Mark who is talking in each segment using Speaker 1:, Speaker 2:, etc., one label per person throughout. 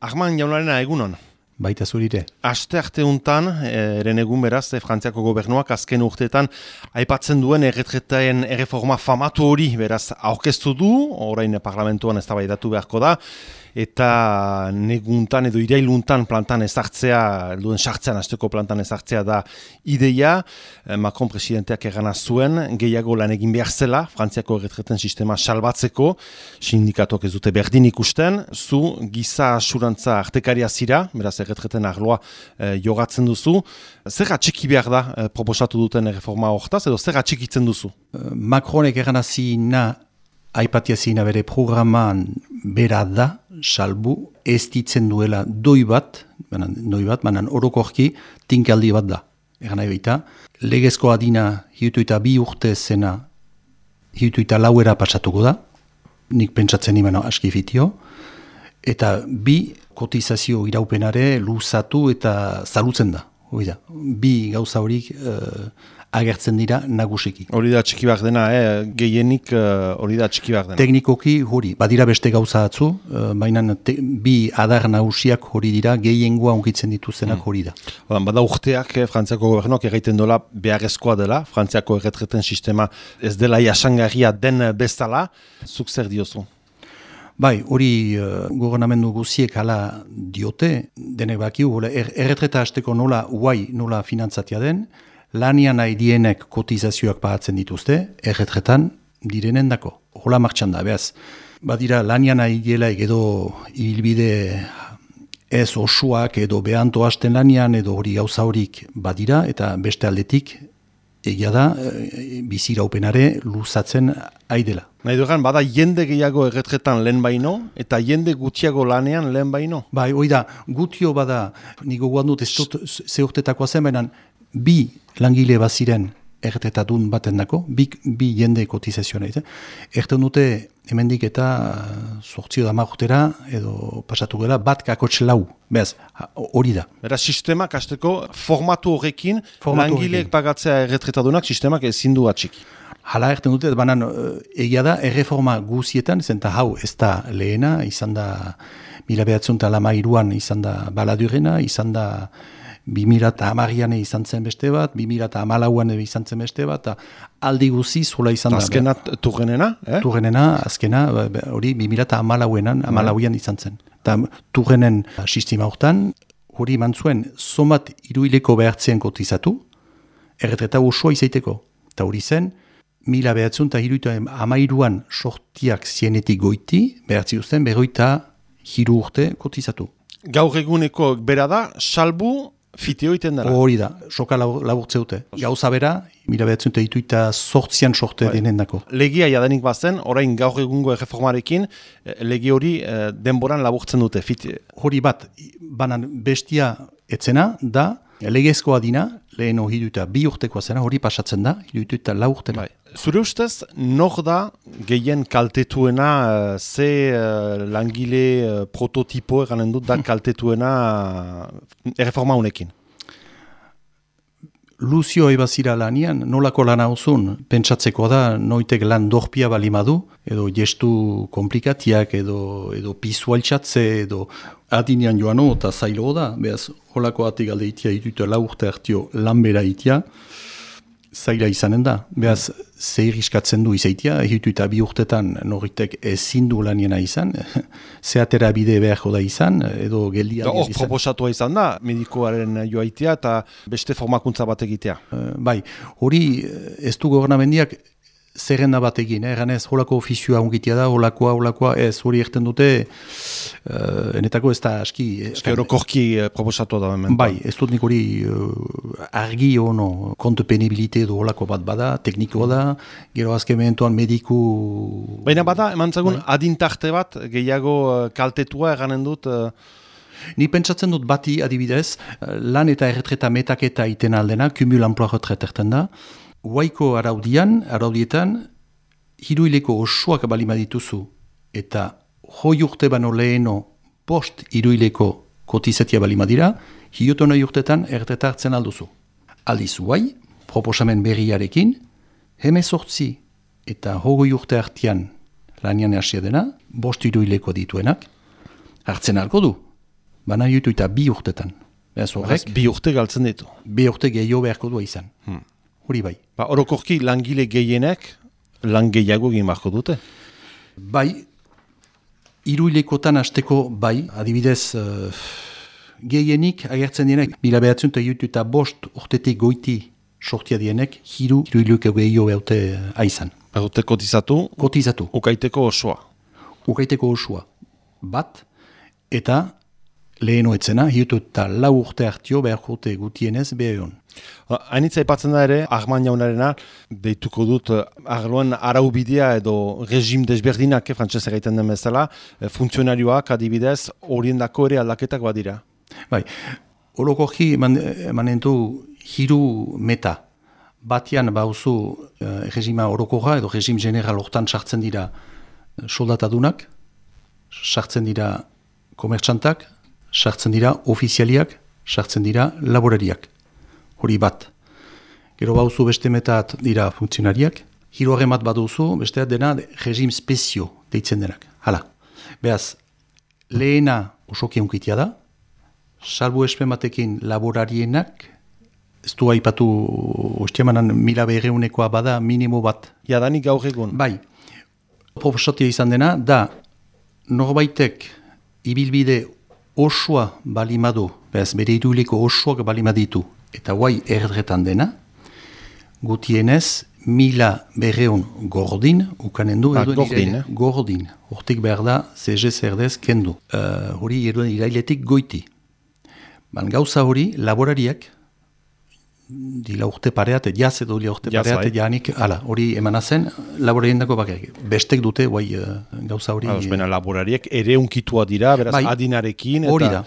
Speaker 1: Arman jaunarena egunon.
Speaker 2: Baita zurire.
Speaker 1: Aste arte untan, eren egun beraz, e, Frantziako gobernuak azken urteetan aipatzen duen erretretaen erreforma famatu hori beraz aurkeztu du, orain parlamentuan ez beharko da, eta neguntan edo irailuntan plantan ezartzea, duen sartzean azteko plantan ezartzea da ideia, eh, Macron presidenteak egana zuen, gehiago lan egin behar zela, Frantziako erretreten sistema salbatzeko, sindikatok ez dute berdin ikusten, zu giza asurantza artekaria zira, beraz erretreten arloa eh, jogatzen duzu, zer atxiki behar da eh, proposatu duten reforma hortaz, edo zer atxikitzen duzu?
Speaker 2: Macronek egana zina aipatia zina bere programan bera da, salbu, ez ditzen duela doi bat, banan, doi bat, banan orokorki tinkaldi bat da. Egan nahi baita, legezko adina hiutuita bi urte zena hiutuita lauera pasatuko da, nik pentsatzen imeno aski fitio, eta bi kotizazio iraupenare luzatu eta zalutzen da. Oida, bi gauza horik uh, agertzen dira nagusiki.
Speaker 1: Hori da txiki behar dena, eh? gehienik uh, hori da txiki behar dena.
Speaker 2: Teknikoki hori, badira beste gauza atzu, uh, baina bi adar nagusiak hori dira, gehiengoa unkitzen dituzenak mm. hori da.
Speaker 1: Odan, bada urteak, eh, Frantziako gobernuak egiten dola beharrezkoa dela, Frantziako erretreten sistema ez dela jasangarria den bezala, zuk zer diozu?
Speaker 2: Bai, hori uh, gobernamendu guziek hala diote, denek baki, er, erretreta hasteko nola uai nola finantzatia den, lanian nahi dienek kotizazioak pagatzen dituzte, erretretan direnen dako. Hola martxan da, behaz. Badira, lanian nahi dielaik edo ibilbide ez osuak edo behanto hasten lanian edo hori gauza horik badira, eta beste aldetik egia da, e, biziraupenare luzatzen aidela.
Speaker 1: Nahi dugan, bada jende gehiago erretretan lehen baino, eta jende gutiago lanean lehen baino?
Speaker 2: Bai, hoi da, gutio bada, niko guan dut ez dut zehurtetakoa zen, baina bi langile baziren erretetadun baten dako, bi, bi jende kotizazioa nahi. Erten dute, hemendik eta sortzio da edo pasatu gara, bat kakotx lau, behaz, hori da.
Speaker 1: Era sistema kasteko formatu horrekin, langileek pagatzea erretretadunak sistemak ezin du atxiki.
Speaker 2: Hala erten dute, banan egia da, erreforma guzietan, zenta hau ez da lehena, izan da mila behatzen lama iruan, izan da baladurena, izan da 2008an izan zen beste bat, 2008an izan zen beste bat, aldi guzi zula izan da.
Speaker 1: Azkena turgenena?
Speaker 2: Eh? Turgenena, azkena, hori 2008an, amalauian izan zen. Eta turgenen sistema hortan, hori mantzuen, somat iruileko behartzen kotizatu, erretreta osoa izaiteko. Eta hori zen, mila behatzen eta hiruita amairuan sortiak zienetik goiti, behartzi uzten, berroita hiru urte kotizatu.
Speaker 1: Gaur eguneko bera da, salbu Fiteo iten dara.
Speaker 2: Hori da, soka laburtze dute. Gauza bera, mila behatzen dute ditu eta sortzian sorte bai. denen dako.
Speaker 1: Legia jadanik bazen, orain gaur egungo erreformarekin, eh, legi hori eh, denboran laburtzen dute. Fite.
Speaker 2: Hori bat, banan bestia etzena, da, legezkoa dina, lehen hori duta bi urtekoa zena, hori pasatzen da, hidutu eta lau urtena. Bai.
Speaker 1: Zure ustez, nor da gehien kaltetuena, uh, ze uh, langile uh, prototipo eganen dut da kaltetuena erreforma honekin?
Speaker 2: Luzio ebazira lanian, nolako lan hauzun, pentsatzeko da, noitek lan dorpia balimadu, edo gestu komplikatiak, edo, edo pizualtxatze, edo adinean joano, eta zailo da, behaz, holako ati galde itia, itutu lau urte hartio lan bera itia, zaila izanen da. Beaz, zehir iskatzen du izaitia, egitu eta bi urtetan norritek ezin du laniena izan, zeatera bide beharko da izan, edo geldia
Speaker 1: Hor proposatua izan da, medikoaren joaitea eta beste formakuntza bat egitea.
Speaker 2: Uh, bai, hori ez du gobernamendiak zerrenda bat egin, eh? ez holako ofizioa ungitia da, holakoa, holakoa, ez hori erten dute, uh, enetako ez da aski...
Speaker 1: Eske orokorki uh, proposatu da hemen.
Speaker 2: Bai, ez dut nik hori uh, argi ono, kontu penibilite edo holako bat bada, teknikoa da, gero azken mehentuan mediku...
Speaker 1: Baina bada, eman zagun, bai. adintarte bat, gehiago kaltetua eganen dut... Uh...
Speaker 2: Ni pentsatzen dut bati adibidez, lan eta erretreta metaketa iten aldena, kumulan erten da, Huaiko araudian, araudietan, hiruileko osoak balima dituzu eta hoi urte bano leheno post hiruileko kotizatia balima dira, hioto nahi urtetan erteta hartzen alduzu. Aldiz huai, proposamen berriarekin, heme sortzi eta hogoi urte hartian lanian hasia dena, bost hiruileko dituenak, hartzen alko du. banan jutu eta bi urtetan. Beraz horrek,
Speaker 1: Bi urte galtzen ditu.
Speaker 2: bi urte gehiago beharko du izan. Hori bai.
Speaker 1: Ba, orokorki langile gehienek lan gehiago egin beharko dute.
Speaker 2: Bai, iruilekotan hasteko bai, adibidez, uh, gehienik agertzen dienek, mila behatzen eta bost urtetik goiti sortia dienek, hiru iruileko gehiago behaute aizan.
Speaker 1: Badute kotizatu,
Speaker 2: Kotizatu,
Speaker 1: ukaiteko osoa.
Speaker 2: ukaiteko osua bat, eta leheno etzena, hiutu eta lau urte hartio beharko urte gutienez.
Speaker 1: Ba, Hainitza aipatzen da ere, Arman jaunarena, deituko dut, eh, arloan araubidea edo regim desberdinak, eh, frantzese gaiten den bezala, eh, funtzionarioak adibidez, horiendako ere aldaketak badira.
Speaker 2: Bai, orokorki eman, emanentu hiru meta. Batian bauzu uh, regima orokorra edo regim general hortan sartzen dira soldatadunak, sartzen dira komertxantak, sartzen dira ofizialiak, sartzen dira laborariak. Hori bat. Gero bauzu beste metat dira funtzionariak, horren bat baduzu, besteat dena regim spezio deitzen denak. Hala. Beaz, lehena osoki unkitia da, salbu espen batekin laborarienak, ez du aipatu ostiamanan mila berreunekoa bada minimo bat.
Speaker 1: Jadanik gaur egun.
Speaker 2: Bai, proposatia izan dena, da norbaitek ibilbide osoa balimadu, beraz bere iruileko osoak balimaditu, eta guai erdretan dena, gutienez mila berreun gordin, ukanen du,
Speaker 1: Ah, gordin, eh?
Speaker 2: gordin. Hortik behar da, CG zerdez kendu. Uh, hori edo irailetik goiti. Ban gauza hori, laborariak, dila urte pareat, jaz edo dila urte
Speaker 1: Jaz,
Speaker 2: pareat,
Speaker 1: bai.
Speaker 2: janik, ala, hori emana zen, laborarien dako bakarrik. Bestek dute, guai, uh, gauza hori...
Speaker 1: Ados, bena laborariek ere unkitua dira, beraz
Speaker 2: Bai.
Speaker 1: adinarekin. Eta,
Speaker 2: Hori da.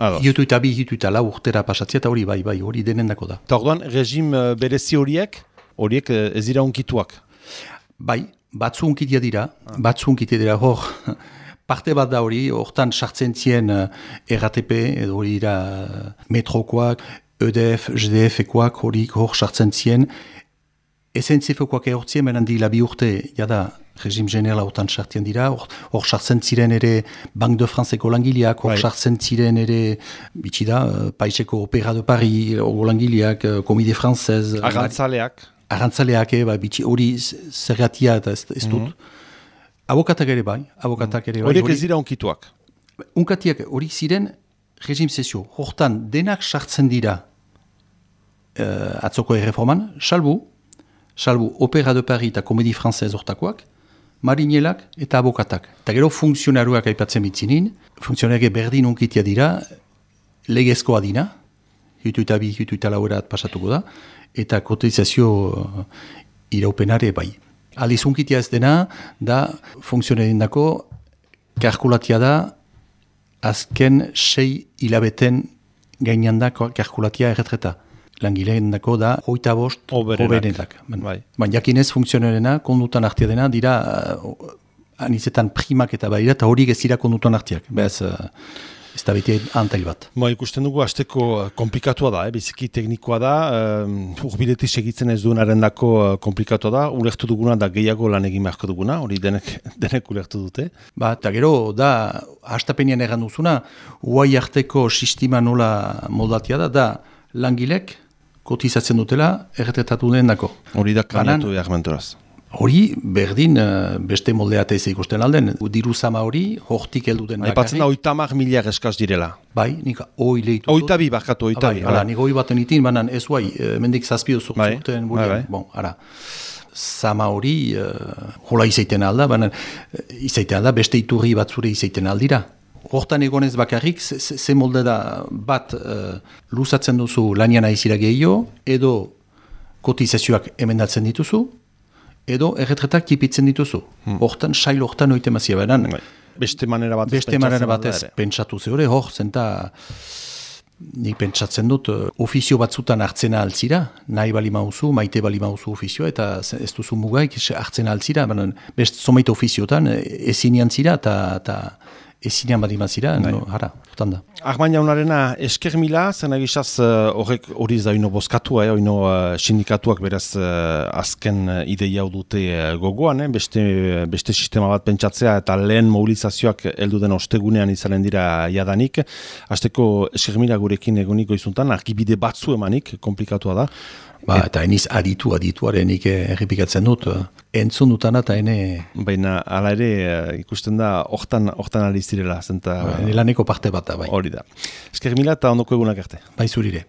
Speaker 1: Ados.
Speaker 2: Hiutu eta bi, hiutu eta lau urtera pasatzea, eta hori bai, bai, hori denendako da.
Speaker 1: Eta orduan, regim eh, berezi horiek, horiek eh, ez dira unkituak.
Speaker 2: Bai, batzu unkitia dira, batzu unkitia dira, hor, parte bat da hori, hortan sartzen zien uh, RATP, edo hori dira metrokoak, EDF, GDF-ekoak, hori hor sartzen zien, SNCF-ekoak ehortzien, benen dila bi urte, jada, regim generala hortan sartzen dira, hor, sartzen ziren ere Bank de Franceko langileak, hor
Speaker 1: Bai.
Speaker 2: sartzen ziren ere, bitxi da, uh, Paiseko Opera de Paris, hor langileak, uh, Comedie Française,
Speaker 1: Arrantzaleak.
Speaker 2: Arrantzaleak, eh, ba, bitxi, hori zergatia eta ez, ez dut. Abokatak ere bai, abokatak ere bai.
Speaker 1: Horiek
Speaker 2: hori-
Speaker 1: ez dira unkituak.
Speaker 2: Unkatiak hori ziren regim sesio. Hortan denak sartzen dira atzoko erreforman, salbu, salbu Opera de Paris eta Komedi Frantzez hortakoak, marinelak eta abokatak. Eta gero funtzionaruak aipatzen bitzinin, funtzionariak berdin unkitia dira, legezkoa dina, hitu eta bi, hitu eta lauerat pasatuko da, eta kotizazio uh, iraupenare bai. Aldiz unkitia ez dena, da funtzionarien dako, kalkulatia da, azken sei hilabeten gainan da kalkulatia erretreta. Langileen dako da, hoita bost. Ben,
Speaker 1: Bai.
Speaker 2: Baina jakinez funtzionarena, kondutan hartia dena, dira, uh, anizetan primak eta bai, eta horiek ez dira kondutan hartiak. Beaz, uh, ez da bete antail bat.
Speaker 1: Ba, ikusten dugu hasteko eh, komplikatua da, eh? biziki teknikoa da, um, urbiletik segitzen ez duenaren dako eh, komplikatua da, ulertu duguna da gehiago lan egin beharko duguna, hori denek, denek ulertu dute.
Speaker 2: Ba, eta gero, da, hastapenean erran duzuna, uai arteko sistema nola moldatia da, da, langilek kotizatzen dutela erretretatu den dako.
Speaker 1: Hori da
Speaker 2: Banan-
Speaker 1: kanatu behar mentoraz.
Speaker 2: Hori, berdin, eh, beste moldea ez ikusten alden, diru zama hori, hortik heldu den
Speaker 1: Aipatzen da, oita mar miliar eskaz direla.
Speaker 2: Bai, nik oi lehitu.
Speaker 1: Oita bi, barkatu, oita
Speaker 2: bai,
Speaker 1: bi.
Speaker 2: hala,
Speaker 1: hala.
Speaker 2: nik oi baten itin, banan ez guai, eh, mendik zazpio
Speaker 1: Bai,
Speaker 2: zurtzuten,
Speaker 1: bai, bai.
Speaker 2: bon, ara. Zama hori, uh, hola izaiten alda, baina uh, izaiten alda, beste iturri batzure izaiten aldira. Hortan egonez bakarrik, ze, ze ze molde da bat uh, luzatzen duzu lanian aizira gehiago, edo kotizazioak emendatzen dituzu, edo erretretak tipitzen dituzu. Hortan, sail hortan oite mazia beran,
Speaker 1: Bai. Beste manera batez.
Speaker 2: beste manera batez pentsatu zeure, hor, zenta nik pentsatzen dut eh, ofizio batzutan hartzena altzira, nahi bali mauzu, maite bali mauzu ofizioa, eta ze- ez duzu mugaik hartzena altzira, baina best zomaite ofiziotan eh, ezinean zira, eta, ezinean bali mazira, no, hara, hortan da.
Speaker 1: Arman jaunarena esker mila, zen egizaz horrek hori ez da ino bozkatu, eh, ino uh, sindikatuak beraz azken ideia dute uh, gogoan, eh, beste, beste sistema bat pentsatzea eta lehen mobilizazioak heldu den ostegunean izanen dira jadanik. Azteko esker mila gurekin egoniko izuntan, argibide batzu emanik, komplikatua da.
Speaker 2: Ba, eta eniz aditu, adituarenik errepikatzen dut, entzun dutan eta ene...
Speaker 1: Baina, ala ere, ikusten da, hortan, hortan alizirela, zenta...
Speaker 2: Ba, laneko parte bat da, bai.
Speaker 1: Hori da. Esker mila eta ondoko egunak arte.
Speaker 2: Bai zurire.